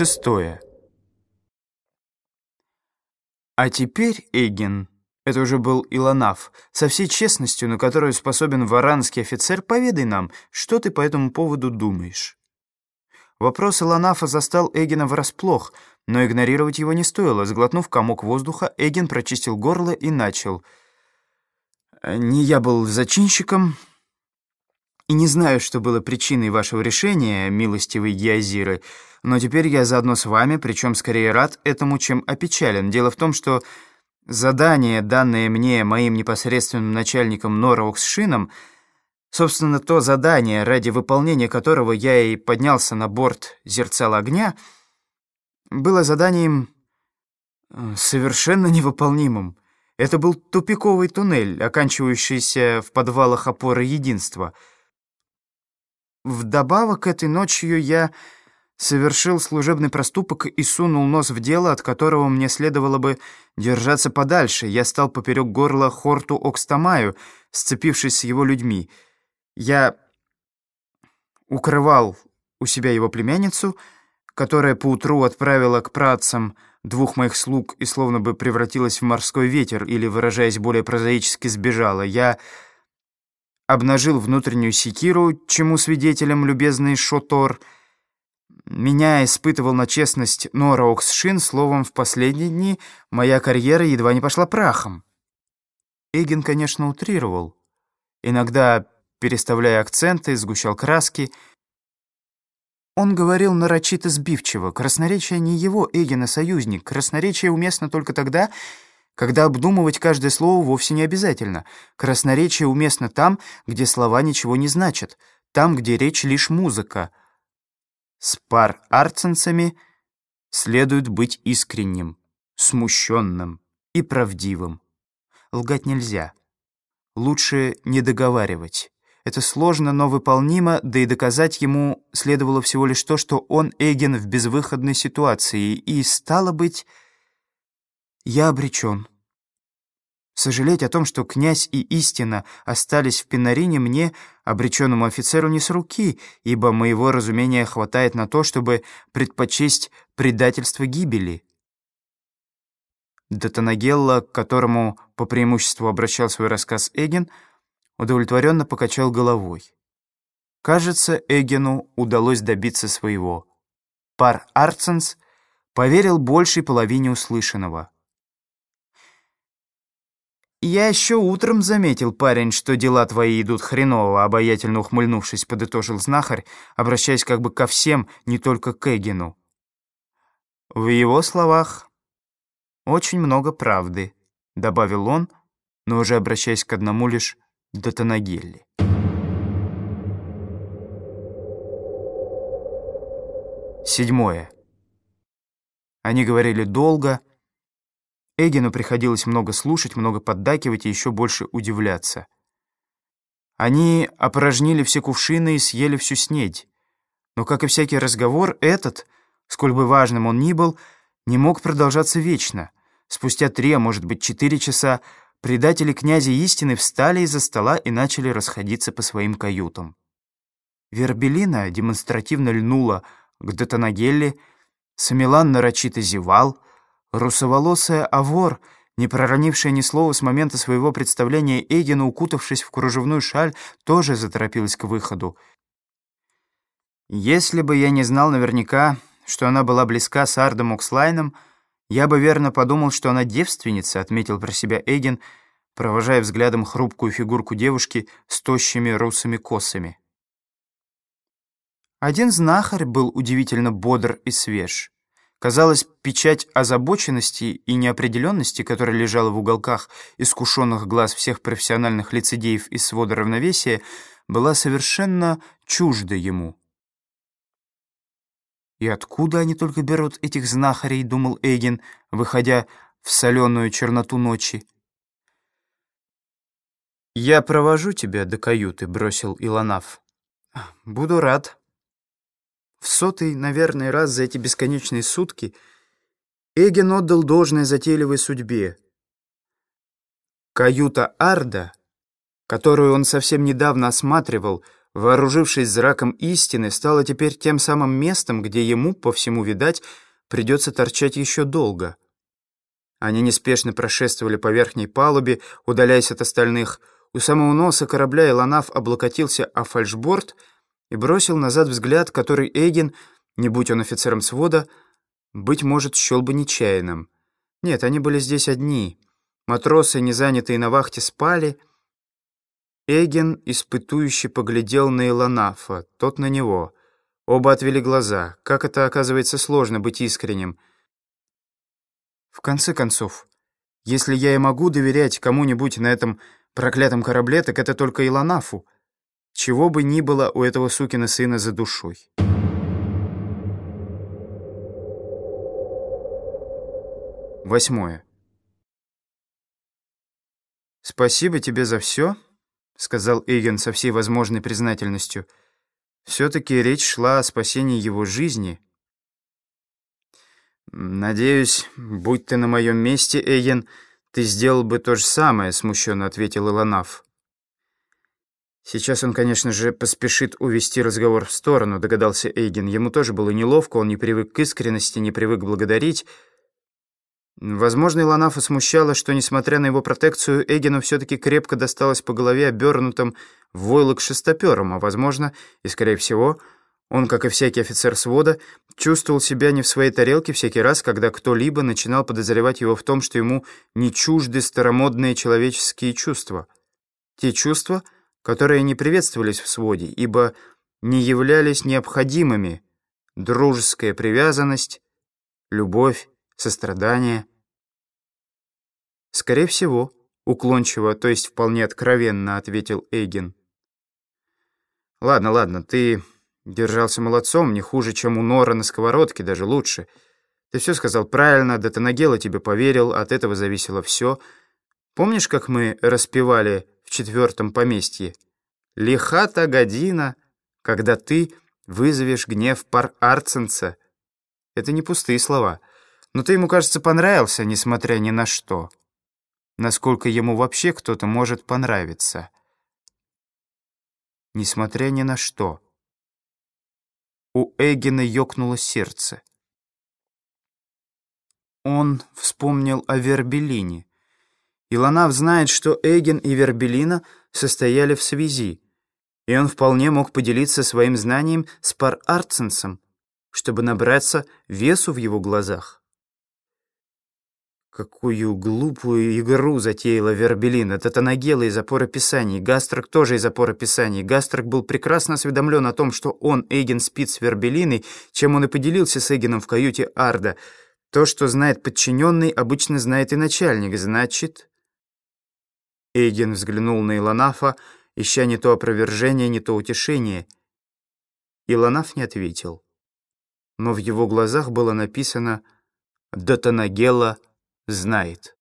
Шестое. А теперь, Эгин, это уже был Илонаф, со всей честностью, на которую способен варанский офицер, поведай нам, что ты по этому поводу думаешь. Вопрос Илонафа застал Эгина врасплох, но игнорировать его не стоило. Сглотнув комок воздуха, Эгин прочистил горло и начал. «Не я был зачинщиком, и не знаю, что было причиной вашего решения, милостивый Геозиры, но теперь я заодно с вами, причем скорее рад этому, чем опечален. Дело в том, что задание, данное мне моим непосредственным начальником Норауксшином, собственно, то задание, ради выполнения которого я и поднялся на борт зерцала огня, было заданием э, совершенно невыполнимым. Это был тупиковый туннель, оканчивающийся в подвалах опоры единства — Вдобавок, этой ночью я совершил служебный проступок и сунул нос в дело, от которого мне следовало бы держаться подальше. Я стал поперек горла Хорту Окстамаю, сцепившись с его людьми. Я укрывал у себя его племянницу, которая поутру отправила к працам двух моих слуг и словно бы превратилась в морской ветер, или, выражаясь более прозаически, сбежала. Я обнажил внутреннюю секиру, чему свидетелем любезный Шотор. Меня испытывал на честность Нора Оксшин, словом, в последние дни моя карьера едва не пошла прахом. Эгин, конечно, утрировал. Иногда, переставляя акценты, сгущал краски. Он говорил нарочито сбивчиво. Красноречие не его, Эгина, союзник. Красноречие уместно только тогда, когда обдумывать каждое слово вовсе не обязательно. Красноречие уместно там, где слова ничего не значат, там, где речь лишь музыка. С пар арценцами следует быть искренним, смущенным и правдивым. Лгать нельзя. Лучше не договаривать. Это сложно, но выполнимо, да и доказать ему следовало всего лишь то, что он Эгин в безвыходной ситуации, и, стало быть, я обречен. Сожалеть о том, что князь и истина остались в Пенарине, мне, обреченному офицеру, не с руки, ибо моего разумения хватает на то, чтобы предпочесть предательство гибели. Датанагелла, к которому по преимуществу обращал свой рассказ Эгин, удовлетворенно покачал головой. Кажется, Эгину удалось добиться своего. Пар Арценс поверил большей половине услышанного. «Я еще утром заметил, парень, что дела твои идут хреново», обаятельно ухмыльнувшись, подытожил знахарь, обращаясь как бы ко всем, не только к Эгину. В его словах очень много правды, добавил он, но уже обращаясь к одному лишь до Танагелли. Седьмое. Они говорили долго, Эгину приходилось много слушать, много поддакивать и еще больше удивляться. Они опорожнили все кувшины и съели всю снедь. Но, как и всякий разговор, этот, сколь бы важным он ни был, не мог продолжаться вечно. Спустя три, а может быть четыре часа, предатели князя истины встали из-за стола и начали расходиться по своим каютам. Вербелина демонстративно льнула к Датанагелле, Самилан нарочито зевал — Русоволосая Авор, не проронившая ни слова с момента своего представления Эгина, укутавшись в кружевную шаль, тоже заторопилась к выходу. Если бы я не знал наверняка, что она была близка с Ардом Окслайном, я бы верно подумал, что она девственница, отметил про себя Эгин, провожая взглядом хрупкую фигурку девушки с тощими русыми косами. Один знахарь был удивительно бодр и свеж. Казалось, печать озабоченности и неопределенности, которая лежала в уголках искушенных глаз всех профессиональных лицедеев из свода равновесия, была совершенно чужда ему. «И откуда они только берут этих знахарей?» — думал Эйген, выходя в соленую черноту ночи. «Я провожу тебя до каюты», — бросил Илонаф. «Буду рад». В сотый, наверное, раз за эти бесконечные сутки Эген отдал должное затейливой судьбе. Каюта Арда, которую он совсем недавно осматривал, вооружившись зраком истины, стало теперь тем самым местом, где ему, по всему видать, придется торчать еще долго. Они неспешно прошествовали по верхней палубе, удаляясь от остальных. У самого носа корабля Илонаф облокотился о фальшборд и бросил назад взгляд, который Эгин, не будь он офицером свода, быть может, счел бы нечаянным. Нет, они были здесь одни. Матросы, не занятые на вахте, спали. Эгин испытующе поглядел на Илонафа, тот на него. Оба отвели глаза. Как это, оказывается, сложно быть искренним — в конце концов, если я и могу доверять кому-нибудь на этом проклятом корабле, так это только Илонафу, чего бы ни было у этого сукина сына за душой. Восьмое. «Спасибо тебе за все», — сказал Эйген со всей возможной признательностью. «Все-таки речь шла о спасении его жизни». «Надеюсь, будь ты на моем месте, Эйен, ты сделал бы то же самое», — смущенно ответил Илонаф. Сейчас он, конечно же, поспешит увести разговор в сторону, догадался Эйген. Ему тоже было неловко, он не привык к искренности, не привык благодарить. Возможно, Илонафа смущало, что, несмотря на его протекцию, Эгину все-таки крепко досталось по голове обернутым в войлок шестопером, а, возможно, и, скорее всего, он, как и всякий офицер свода, чувствовал себя не в своей тарелке всякий раз, когда кто-либо начинал подозревать его в том, что ему не чужды старомодные человеческие чувства. Те чувства, которые не приветствовались в своде, ибо не являлись необходимыми. Дружеская привязанность, любовь, сострадание. «Скорее всего», — уклончиво, то есть вполне откровенно ответил Эйген. «Ладно, ладно, ты Держался молодцом, не хуже, чем у Нора на сковородке, даже лучше. Ты все сказал правильно, да Танагела тебе поверил, от этого зависело все. Помнишь, как мы распевали в четвертом поместье? «Лиха година, когда ты вызовешь гнев пар Арценца». Это не пустые слова. Но ты ему, кажется, понравился, несмотря ни на что. Насколько ему вообще кто-то может понравиться. Несмотря ни на что. У Эгина ёкнуло сердце. Он вспомнил о Вербелине. Илонав знает, что Эгин и Вербелина состояли в связи, и он вполне мог поделиться своим знанием с Пар Арценсом, чтобы набраться весу в его глазах. Какую глупую игру затеяла Вербелин. Это Танагела из опорописаний. Гастрок тоже из опорописаний. Гастрок был прекрасно осведомлен о том, что он, Эйген, спит с Вербелиной, чем он и поделился с Эйгеном в каюте Арда. То, что знает подчиненный, обычно знает и начальник. Значит... Эйген взглянул на Илонафа, ища не то опровержение, не то утешение. Илонаф не ответил. Но в его глазах было написано «До Танагела» знает.